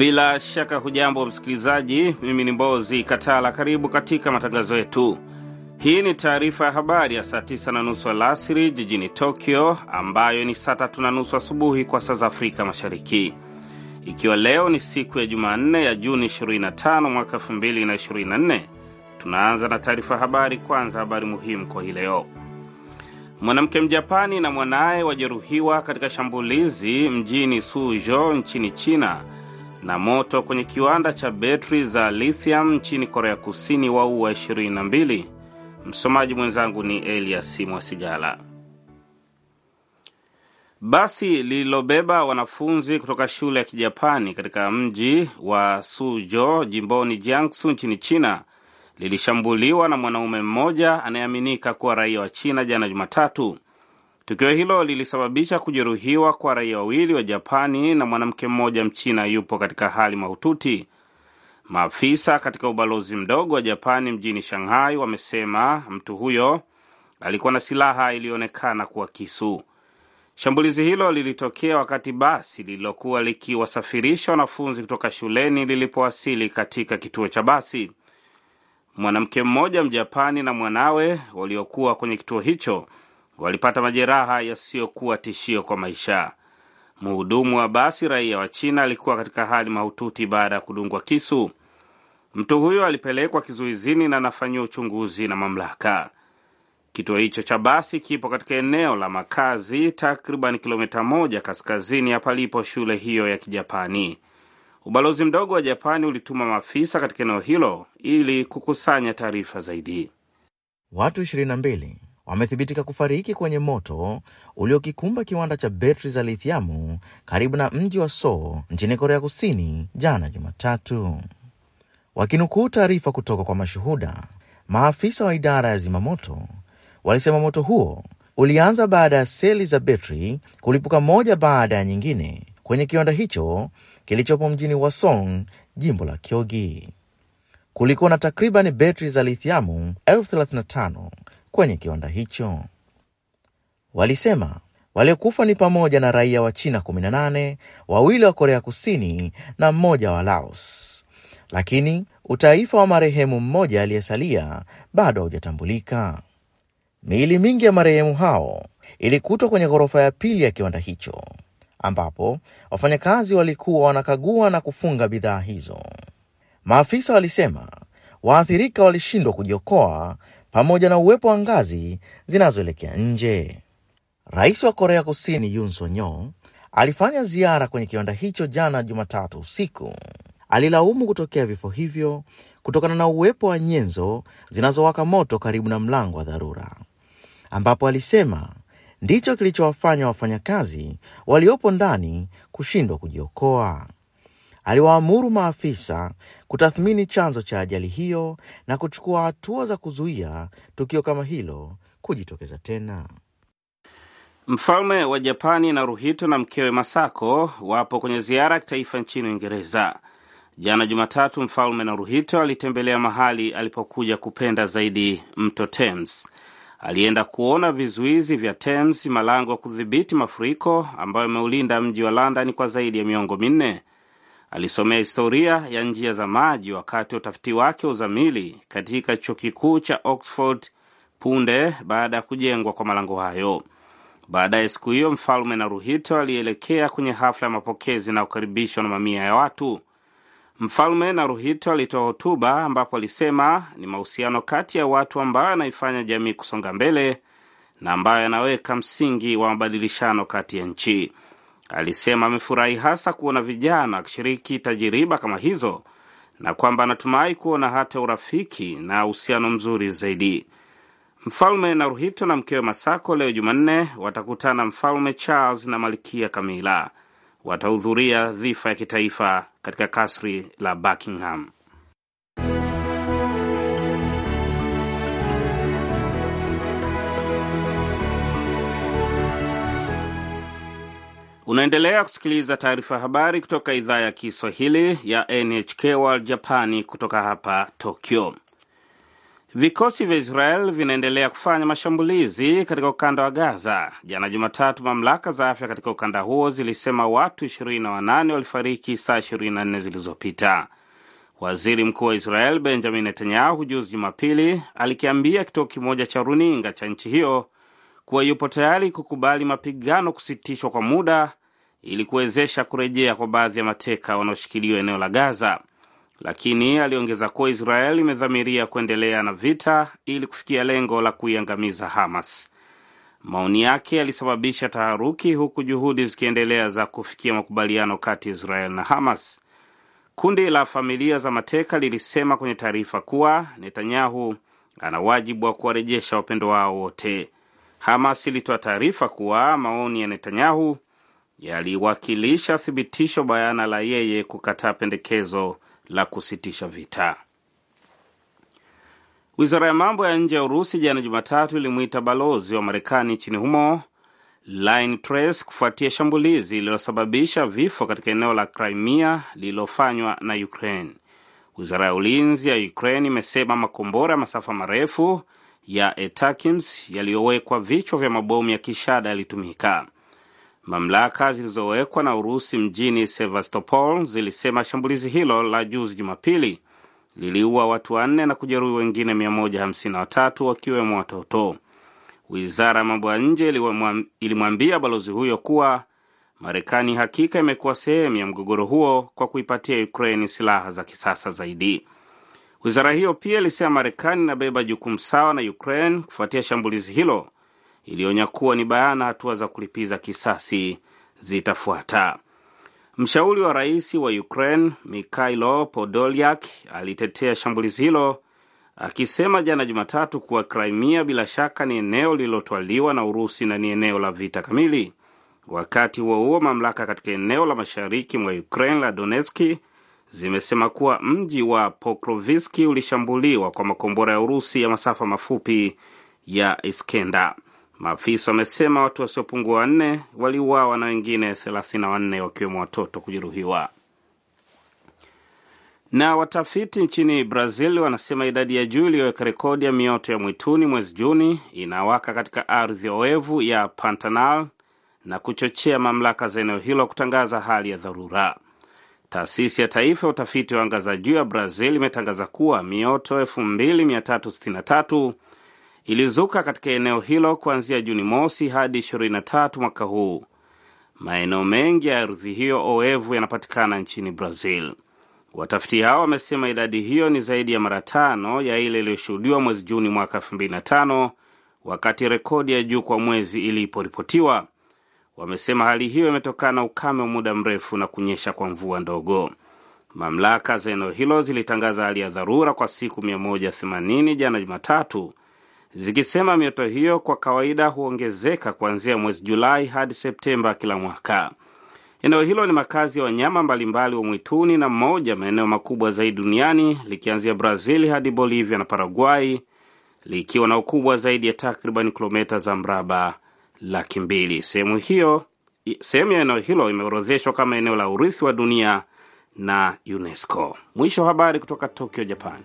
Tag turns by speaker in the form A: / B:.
A: Bila shaka hujambo msikilizaji, mimi ni Mbozi Katala. Karibu katika matangazo yetu. Hii ni taarifa ya habari ya saa 9 na nusu alasiri jijini Tokyo, ambayo ni saa tatu na nusu asubuhi kwa saa za Afrika Mashariki, ikiwa leo ni siku ya Jumanne ya Juni 25 mwaka 2024. Tunaanza na taarifa habari. Kwanza habari muhimu kwa hii leo. Mwanamke Mjapani na mwanaye wajeruhiwa katika shambulizi mjini Sujo nchini China, na moto kwenye kiwanda cha betri za lithium nchini Korea Kusini waua 22. Msomaji mwenzangu ni Elias Mwasigala. Basi lililobeba wanafunzi kutoka shule ya Kijapani katika mji wa Sujo jimboni Jiangsu nchini China lilishambuliwa na mwanaume mmoja anayeaminika kuwa raia wa China jana Jumatatu. Tukio hilo lilisababisha kujeruhiwa kwa raia wawili wa Japani na mwanamke mmoja Mchina yupo katika hali mahututi. Maafisa katika ubalozi mdogo wa Japani mjini Shanghai wamesema mtu huyo alikuwa na silaha iliyoonekana kuwa kisu. Shambulizi hilo lilitokea wakati basi lililokuwa likiwasafirisha wanafunzi kutoka shuleni lilipowasili katika kituo cha basi. Mwanamke mmoja Mjapani na mwanawe waliokuwa kwenye kituo hicho walipata majeraha yasiyokuwa tishio kwa maisha. Mhudumu wa basi raia wa China alikuwa katika hali mahututi baada ya kudungwa kisu. Mtu huyo alipelekwa kizuizini na anafanyiwa uchunguzi na mamlaka. Kituo hicho cha basi kipo katika eneo la makazi takriban kilomita moja kaskazini ya palipo shule hiyo ya Kijapani. Ubalozi mdogo wa Japani ulituma maafisa katika eneo hilo ili kukusanya taarifa zaidi.
B: Watu 22 wamethibitika kufariki kwenye moto uliokikumba kiwanda cha betri za lithiamu karibu na mji wa Seoul nchini Korea Kusini jana Jumatatu. Wakinukuu taarifa kutoka kwa mashuhuda, maafisa wa idara ya zimamoto walisema moto huo ulianza baada ya seli za betri kulipuka moja baada ya nyingine kwenye kiwanda hicho kilichopo mjini Wasong, jimbo la Kyogi. Kulikuwa na takriban betri za lithiamu elfu 35 kwenye kiwanda hicho. Walisema waliokufa ni pamoja na raia wa China 18, wawili wa Korea Kusini na mmoja wa Laos, lakini utaifa wa marehemu mmoja aliyesalia bado haujatambulika. Miili mingi ya marehemu hao ilikutwa kwenye ghorofa ya pili ya kiwanda hicho ambapo wafanyakazi walikuwa wanakagua na kufunga bidhaa hizo. Maafisa walisema waathirika walishindwa kujiokoa pamoja na uwepo wa ngazi zinazoelekea nje. Rais wa Korea Kusini Yoon Suk Yeol alifanya ziara kwenye kiwanda hicho jana Jumatatu usiku. Alilaumu kutokea vifo hivyo kutokana na uwepo wa nyenzo zinazowaka moto karibu na mlango wa dharura, ambapo alisema ndicho kilichowafanya wafanyakazi waliopo ndani kushindwa kujiokoa. Aliwaamuru maafisa kutathmini chanzo cha ajali hiyo na kuchukua hatua za kuzuia tukio kama hilo kujitokeza tena.
A: Mfalme wa Japani Naruhito na mkewe Masako wapo kwenye ziara ya kitaifa nchini Uingereza. Jana Jumatatu, mfalme Naruhito alitembelea mahali alipokuja kupenda zaidi, mto Thames. Alienda kuona vizuizi vya Thames, malango ya kudhibiti mafuriko ambayo ameulinda mji wa London kwa zaidi ya miongo minne. Alisomea historia ya njia za maji wakati wa utafiti wake wa uzamili katika chuo kikuu cha Oxford punde baada ya kujengwa kwa malango hayo. Baadaye siku hiyo, mfalme Naruhito alielekea kwenye hafla ya mapokezi na kukaribishwa na mamia ya watu. Mfalme Naruhito alitoa hotuba ambapo alisema ni mahusiano kati ya watu ambayo anaifanya jamii kusonga mbele na ambayo yanaweka msingi wa mabadilishano kati ya nchi. Alisema amefurahi hasa kuona vijana wakishiriki tajiriba kama hizo na kwamba anatumai kuona hata urafiki na uhusiano mzuri zaidi. Mfalme Naruhito na mkewe Masako leo Jumanne watakutana Mfalme Charles na malikia kamila watahudhuria dhifa ya kitaifa katika kasri la Buckingham. Unaendelea kusikiliza taarifa habari kutoka idhaa ya Kiswahili ya NHK World Japani kutoka hapa Tokyo. Vikosi vya Israel vinaendelea kufanya mashambulizi katika ukanda wa Gaza. Jana Jumatatu, mamlaka za afya katika ukanda huo zilisema watu 28 walifariki saa 24 zilizopita. Waziri mkuu wa Israel Benjamin Netanyahu juzi Jumapili alikiambia kituo kimoja cha runinga cha nchi hiyo kuwa yupo tayari kukubali mapigano kusitishwa kwa muda ili kuwezesha kurejea kwa baadhi ya mateka wanaoshikiliwa eneo la Gaza, lakini aliongeza kuwa Israel imedhamiria kuendelea na vita ili kufikia lengo la kuiangamiza Hamas. Maoni yake yalisababisha taharuki, huku juhudi zikiendelea za kufikia makubaliano kati ya Israel na Hamas. Kundi la familia za mateka lilisema kwenye taarifa kuwa Netanyahu ana wajibu wa kuwarejesha wapendo wao wote. Hamas ilitoa taarifa kuwa maoni ya Netanyahu yaliwakilisha thibitisho bayana la yeye kukataa pendekezo la kusitisha vita. Wizara ya mambo ya nje ya Urusi jana Jumatatu ilimwita balozi wa Marekani nchini humo Line Trace kufuatia shambulizi lililosababisha vifo katika eneo la Crimea lililofanywa na Ukraine. Wizara ya ulinzi ya Ukraine imesema makombora ya masafa marefu ya ATACMS yaliyowekwa vichwa vya mabomu ya kishada yalitumika. Mamlaka zilizowekwa na Urusi mjini Sevastopol zilisema shambulizi hilo la juzi Jumapili liliua watu wanne na kujeruhi wengine 153 wakiwemo watoto. Wizara ya mambo ya nje ilimwambia balozi huyo kuwa Marekani hakika imekuwa sehemu ya mgogoro huo kwa kuipatia Ukraine silaha za kisasa zaidi. Wizara hiyo pia ilisema Marekani inabeba jukumu sawa na Ukraine kufuatia shambulizi hilo. Ilionya kuwa ni bayana hatua za kulipiza kisasi zitafuata. Mshauri wa rais wa Ukraine Mikhailo Podolyak alitetea shambulizi hilo akisema jana Jumatatu kuwa Crimea bila shaka ni eneo lililotwaliwa na Urusi na ni eneo la vita kamili. Wakati huo huo, mamlaka katika eneo la mashariki mwa Ukraine la Donetski zimesema kuwa mji wa Pokroviski ulishambuliwa kwa makombora ya Urusi ya masafa mafupi ya Iskenda. Maafisa wamesema watu wasiopungua wanne waliuawa na wengine 34 wakiwemo watoto kujeruhiwa. Na watafiti nchini Brazil wanasema idadi ya juu iliyoweka rekodi ya mioto ya mwituni mwezi Juni inawaka katika ardhi oevu ya Pantanal na kuchochea mamlaka za eneo hilo kutangaza hali ya dharura. Taasisi ya Taifa ya Utafiti wa Anga za Juu ya Brazil imetangaza kuwa mioto 2363 ilizuka katika eneo hilo kuanzia Juni mosi hadi 23 mwaka huu. Maeneo mengi ya ardhi hiyo oevu yanapatikana nchini Brazil. Watafiti hao wamesema idadi hiyo ni zaidi ya mara tano ya ile iliyoshuhudiwa mwezi Juni mwaka 2005 wakati rekodi ya juu kwa mwezi iliporipotiwa. Wamesema hali hiyo imetokana na ukame wa muda mrefu na kunyesha kwa mvua ndogo. Mamlaka za eneo hilo zilitangaza hali ya dharura kwa siku 180 jana Jumatatu, zikisema mioto hiyo kwa kawaida huongezeka kuanzia mwezi Julai hadi Septemba kila mwaka. Eneo hilo ni makazi ya wanyama mbalimbali wa mwituni na mmoja maeneo makubwa zaidi duniani likianzia Brazil hadi Bolivia na Paraguay, likiwa na ukubwa zaidi ya takriban kilomita za mraba laki mbili. Sehemu hiyo sehemu ya eneo hilo imeorodheshwa kama eneo la urithi wa dunia na UNESCO. Mwisho wa habari kutoka Tokyo, Japan.